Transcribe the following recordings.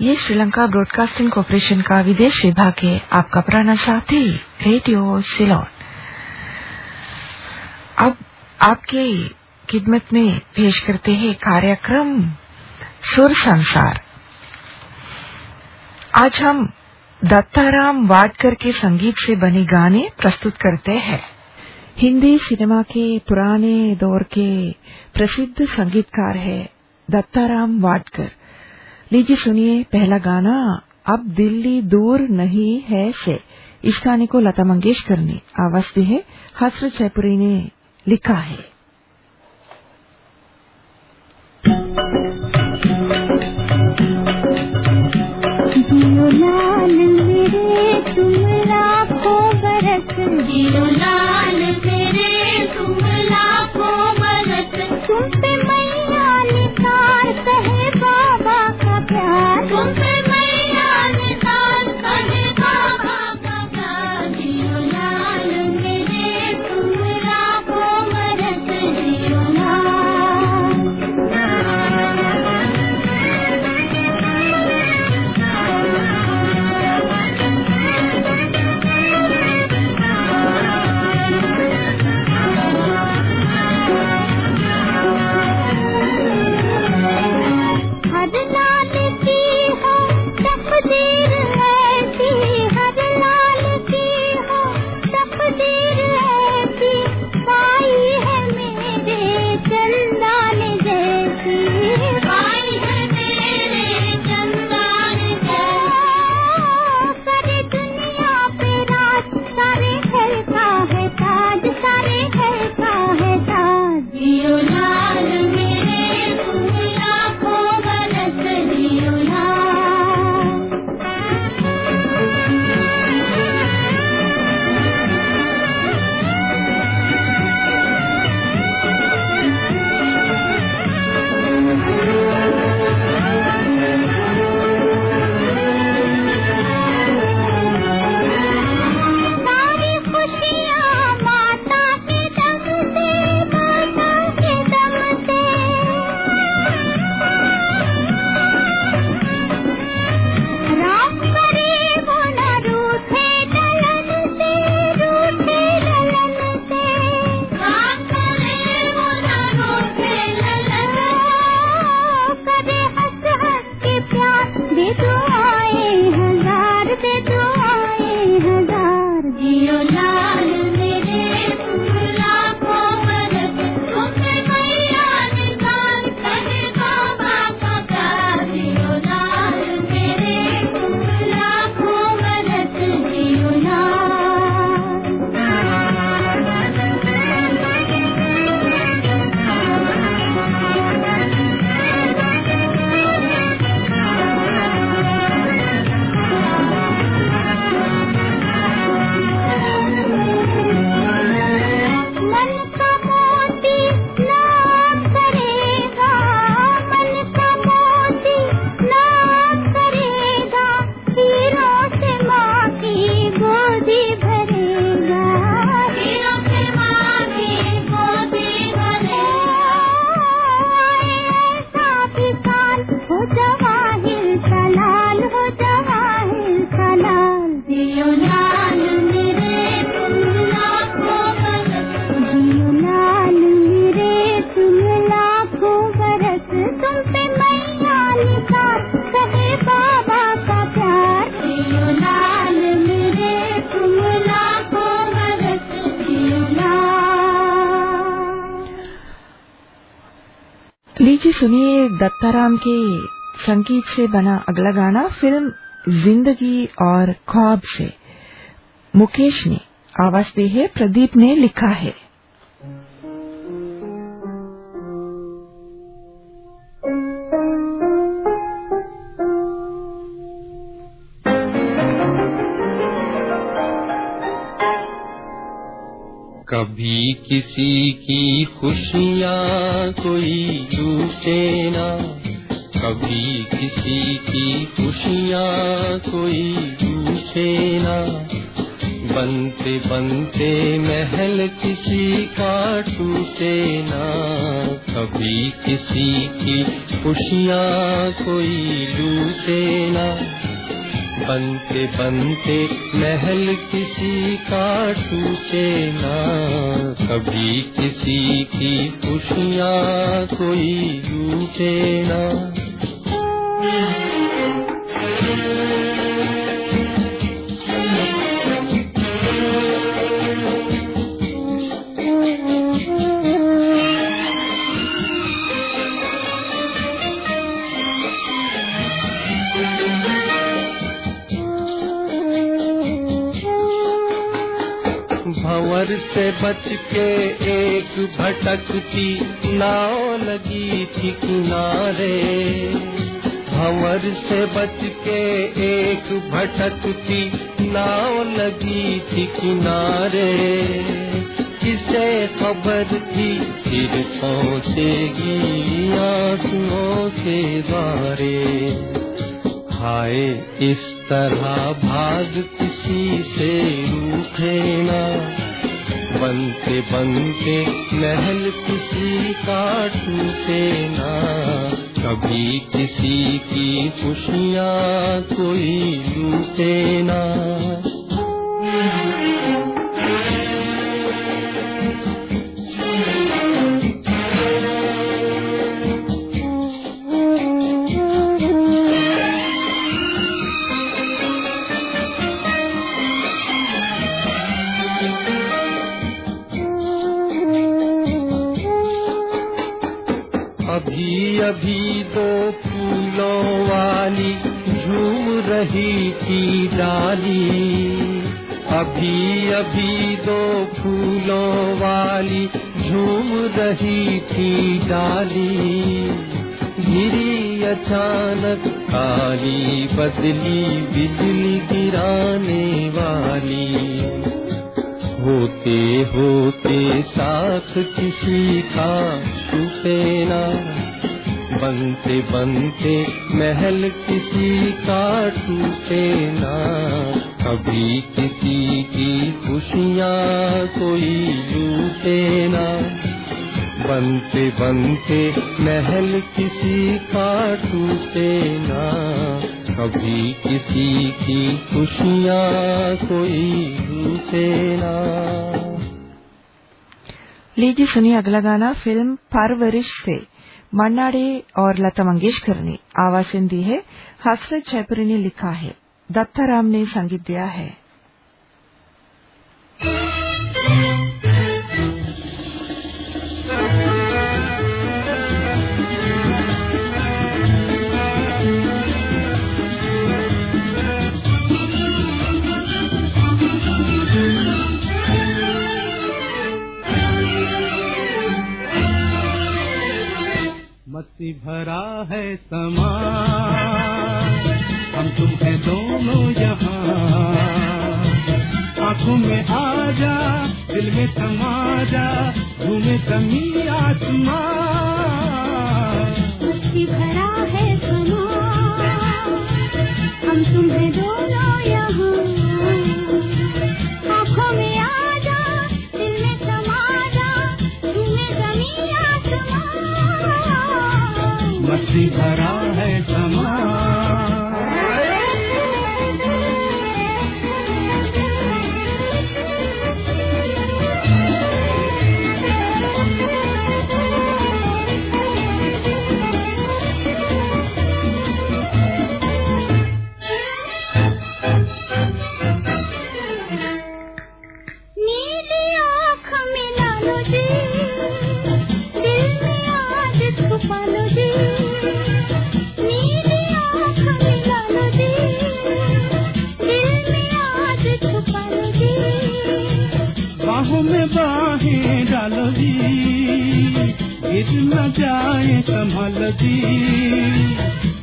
ये Sri Lanka broadcasting corporation का विदेश विभाग है। आपका पुराना साथी, रेडियो सिलोन। अब आपके खिदमत में पेश करते हैं कार्यक्रम सुर संसार। आज हम दत्ताराम वाडकर के संगीत से बने गाने प्रस्तुत करते हैं। हिंदी सिनेमा के पुराने दौर के प्रसिद्ध संगीतकार है दत्ताराम वाडकर। लीजिए सुनिए पहला गाना। अब दिल्ली दूर नहीं है से। इस गाने को लता मंगेशकर ने आवाज़ दी है। हसरत जयपुरी ने लिखा है। लाल मेरे तुम लाखों बरस। लाल मेरे दत्ताराम के संगीत से बना अगला गाना फ़िल्म ज़िंदगी और ख्वाब से। मुकेश ने आवाज़ दी है, प्रदीप ने लिखा है। कभी किसी की खुशियाँ कोई लूटे ना। कभी किसी की खुशियाँ कोई लूटे ना। बनते बनते महल किसी का टूटे ना। कभी किसी की खुशियाँ कोई लूटे ना। बनते बनते महल किसी का टूटे ना। कभी किसी की खुशियाँ कोई टूटे ना। भंवर से बच के एक भटकती नाव लगी थी किनारे। भंवर से बच के एक भटकती नाव लगी थी किनारे। किसे खबर थी? फिर पहुँचेगी आंसुओं के द्वारे हाय, इस तरह भाग किसी से रूठे ना। बनते बनते महल किसी का टूटे ना। कभी किसी की खुशियाँ कोई लूटे ना। बदली, बिजली गिराने वाली। होते होते साथ किसी का छूटे ना। बनते बनते महल किसी का टूटे ना। कभी किसी की खुशियाँ कोई लूटे ना। बनते बनते महल किसी का टूटे ना। कभी किसी की खुशियाँ कोई लूटे ना। लीजिए सुनिए अगला गाना, फ़िल्म परवरिश से। मन्नाडे और लता मंगेशकर ने आवाज़ें दी है। हसरत जयपुरी ने लिखा है। दत्ताराम ने संगीत दिया है। मस्ती भरा है समा हम तुम है दोनों यहाँ। आँखों में आ जा दिल में समा जा घूमे जमी आसमां मस्ती भरा है समा हम तुम्हें दोनों यहाँ। मस्ती जाए संभल जी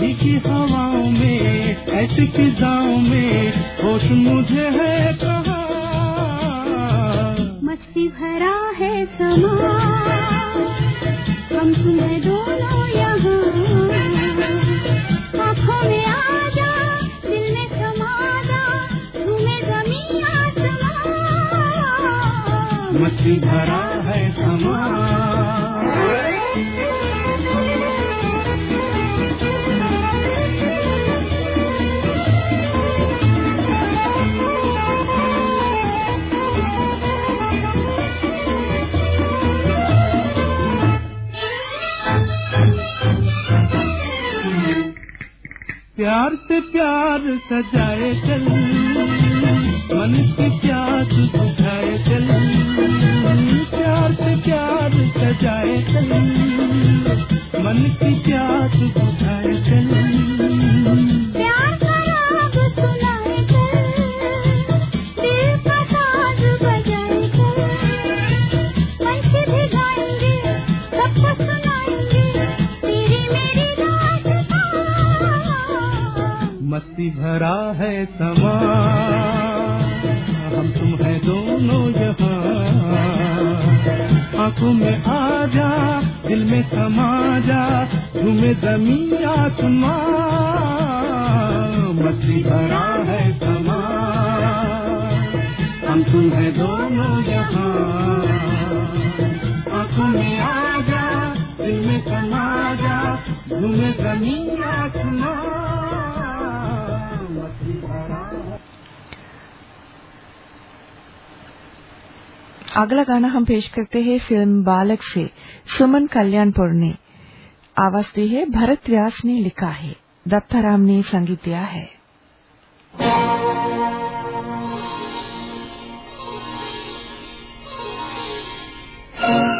भीगी हवाओं में ऐसी फिजाओं में, होश मुझे है कहा। मस्ती भरा है समा। प्यार से प्यार सजाए चल, मन की प्यास बुझाए चल, प्यार से प्यार सजाए चल, मन की प्यास बुझाए चल। भरा है समा। हम तुम है दोनों यहाँ। आँखों में आ जा दिल में समा जा झूमे ज़मीन आसमां मस्ती भरा है समा। हम तुम है दोनों यहाँ। आँखों में आ जा दिल में समा जा झूमे ज़मीन आसमां अगला गाना हम पेश करते हैं फ़िल्म बालक से, सुमन कल्याणपुर ने आवाज़ दी है, भरत व्यास ने लिखा है, दत्ताराम ने संगीत दिया है। सुन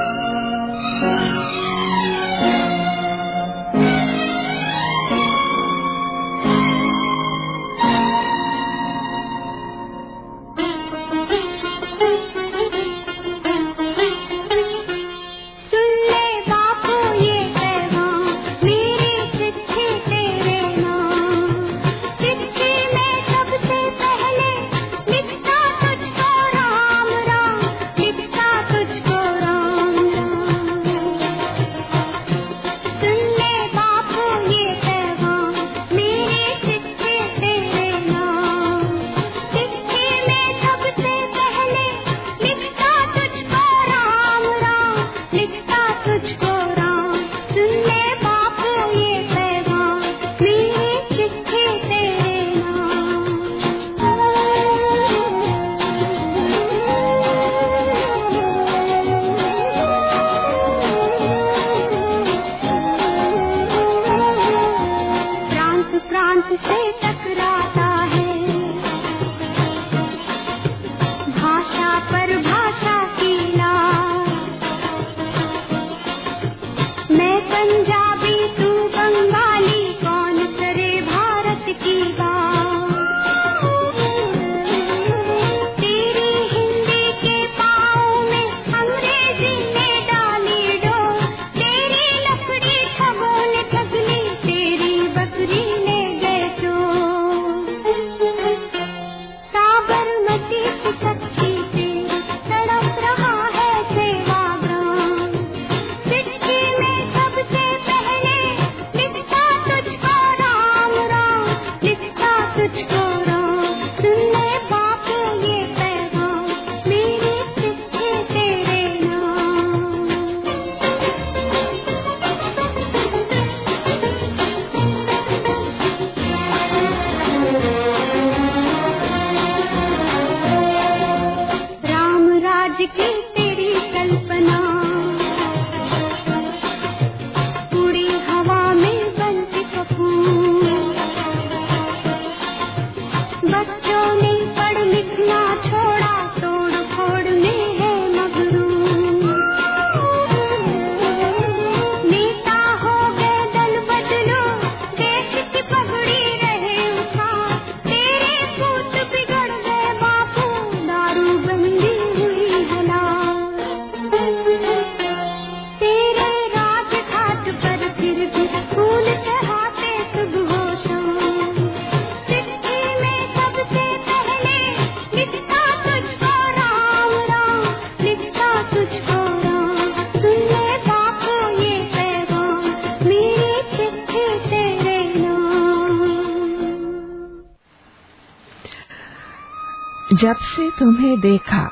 जब से तुम्हें देखा,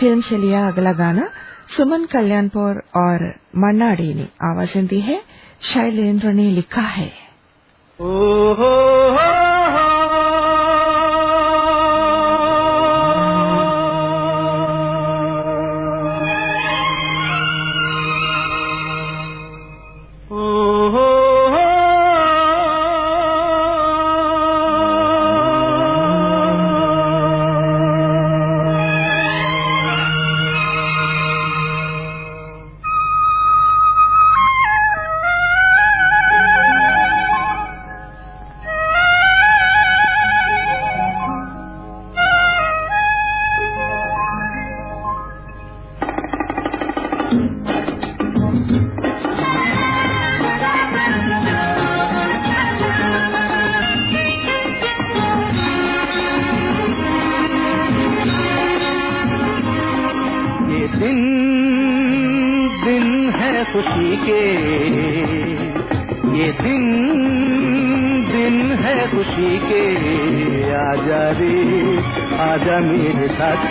फ़िल्म से लिया अगला गाना, सुमन कल्याणपुर और मन्नाडी ने आवाज़ दी है, शैलेंद्र ने लिखा है। ओ हो हो।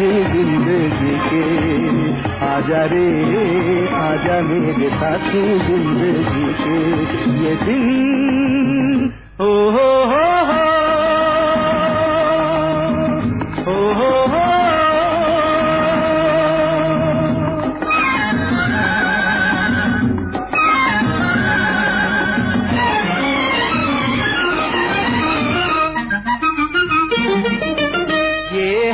मेरे ज़िंदगी के। आजा रे आजा मेरे साथी ज़िंदगी के। ये दिन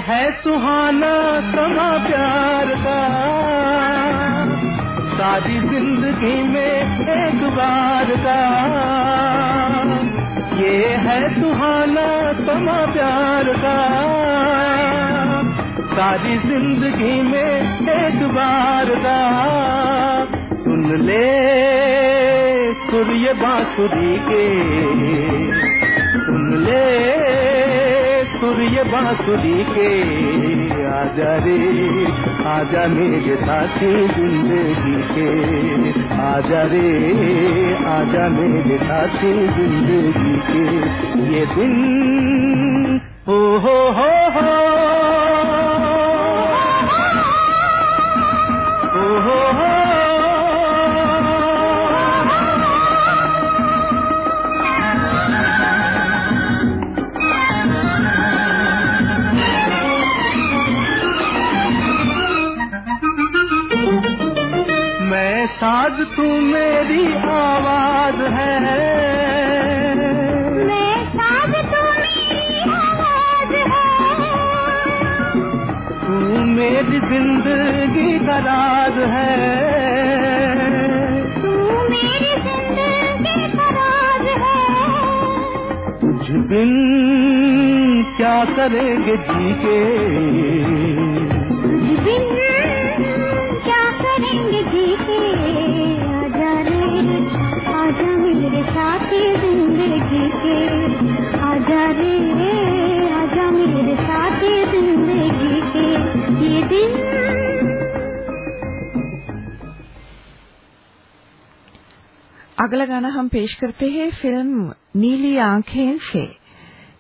है सुहाना समा प्यार का। सारी ज़िंदगी में एक बार का। ये है सुहाना समा प्यार का। सारी ज़िंदगी में एक बार का। सुन ले सूर्य बांसुरी के। सुन ले सूर्य बांसुरी के आजा रे, आजा मेरे साथी ज़िंदगी के। आजा रे, आजा मेरे साथी ज़िंदगी के। ये दिन ओ हो हो तू मेरी आवाज़ है। मैं तू मेरी आवाज़ है। तू मेरी ज़िंदगी का राज है। तू मेरी ज़िंदगी का राज है। तुझ बिन क्या करेंगे जी के? अगला गाना हम पेश करते हैं, फ़िल्म नीली आँखें से।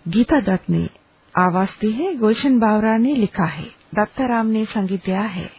गीता दत्त ने आवाज़ दी है, गुलशन बावरा ने लिखा है दत्ताराम ने संगीत दिया है।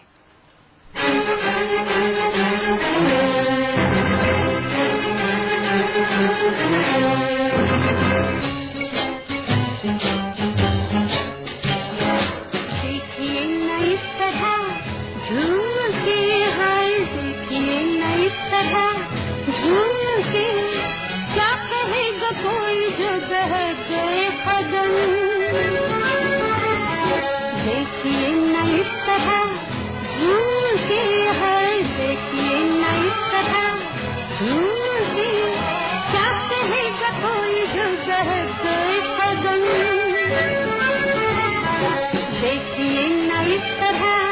देखिए न इस एतबार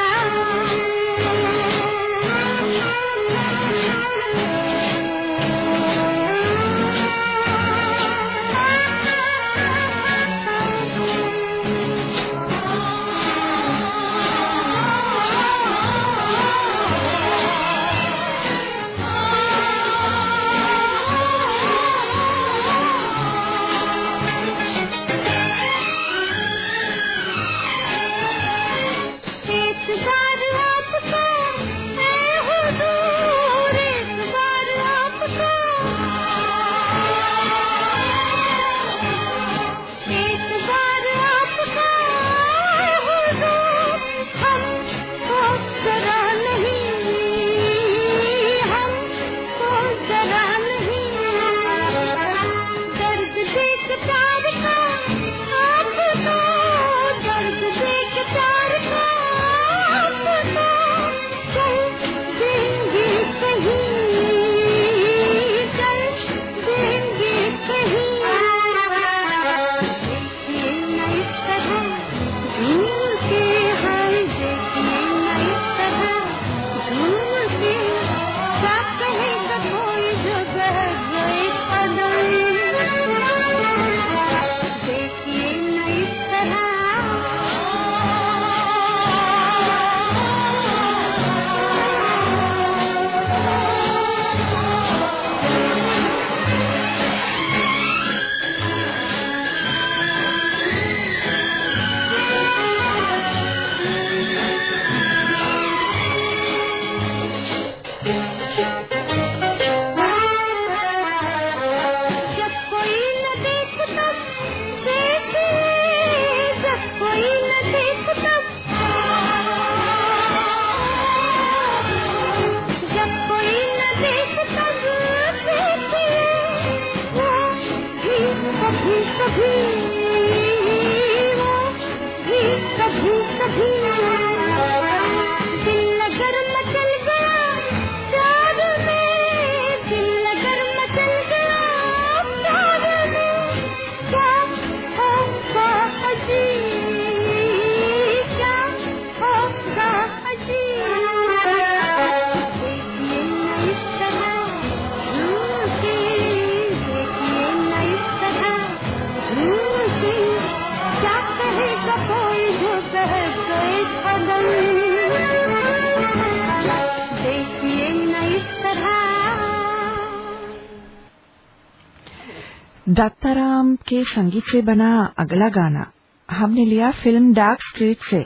दत्ताराम के संगीत से बना अगला गाना। हमने लिया फ़िल्म डार्क स्ट्रीट से।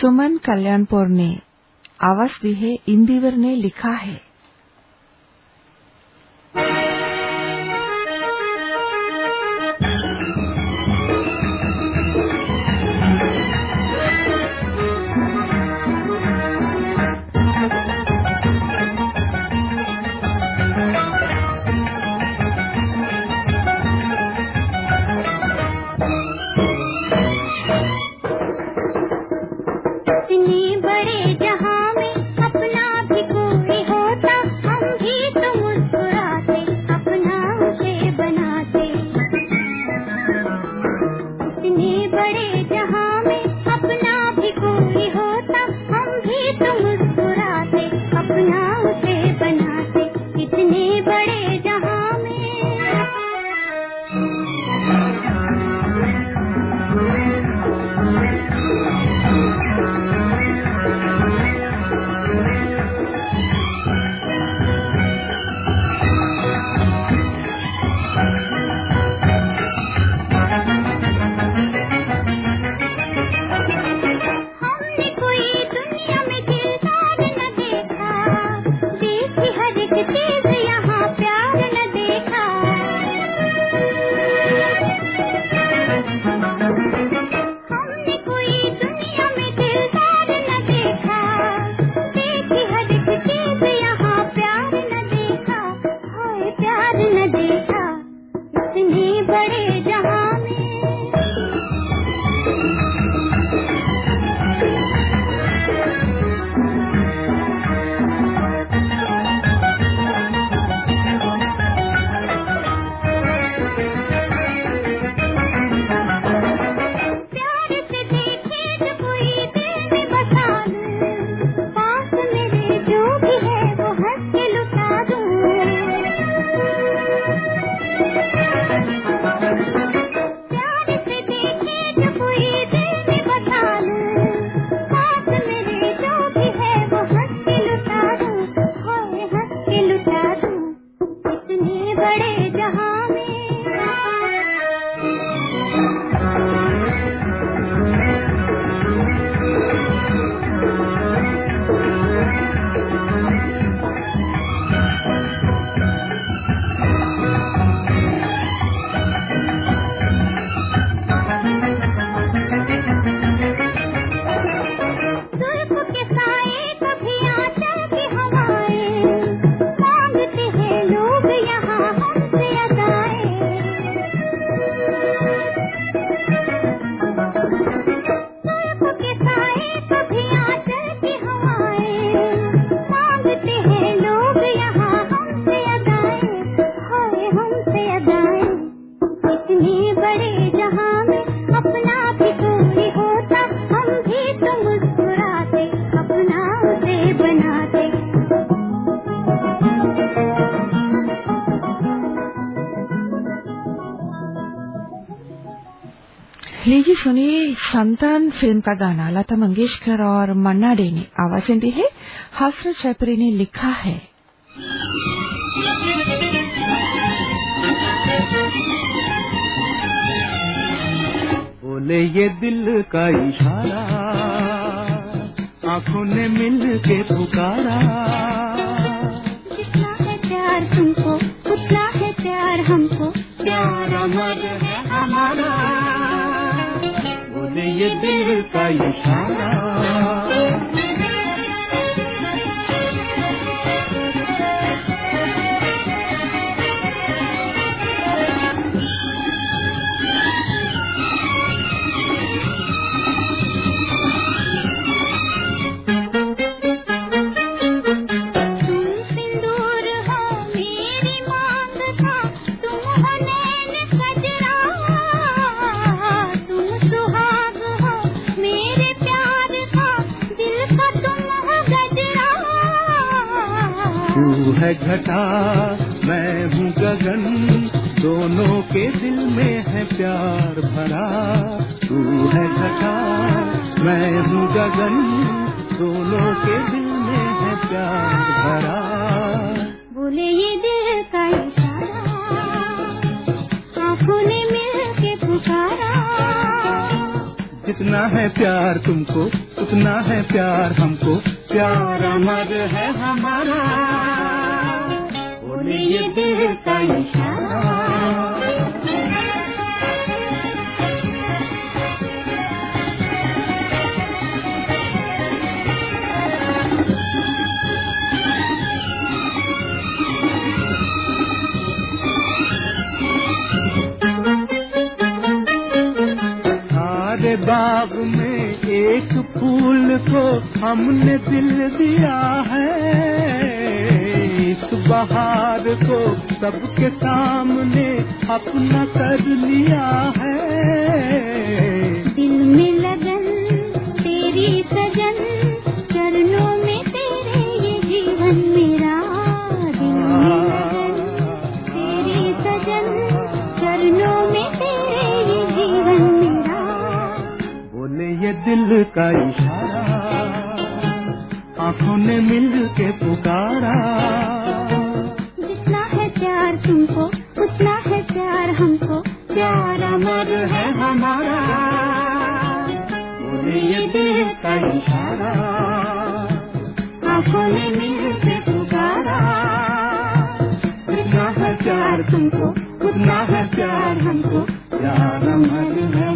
सुमन कल्याणपुर ने आवाज़ दी है, इंदिवर ने लिखा है। लीजिए सुनिए संतान फ़िल्म का गाना लता मंगेशकर और मन्ना डे ने आवाज़ें दी है हसरत शैपरी ने लिखा है बोले ये दिल का इशारा आँखों ने मिल के पुकारा कितना है प्यार तुमको दिल का इशारा हमने दिल दिया है इस बहार को सबके सामने अपना कर लिया है। दिल में लगन तेरी सजन चरणों में तेरे ये जीवन मेरा। दिल में लगन तेरी सजन चरणों में तेरे ये जीवन मेरा। बोले ये दिल का इशारा आँखों ने मिल के पुकारा। जितना है प्यार तुमको उतना है प्यार हमको प्यार अमर है हमारा। बोले ये दिल का इशारा। आँखों ने मिल के पुकारा। जितना है प्यार तुमको उतना है प्यार हमको प्यार अमर है।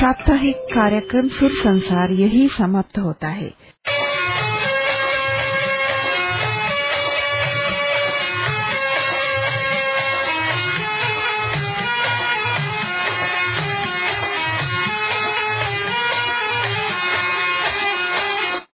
साप्ताहिक कार्यक्रम सुर संसार यही समाप्त होता है।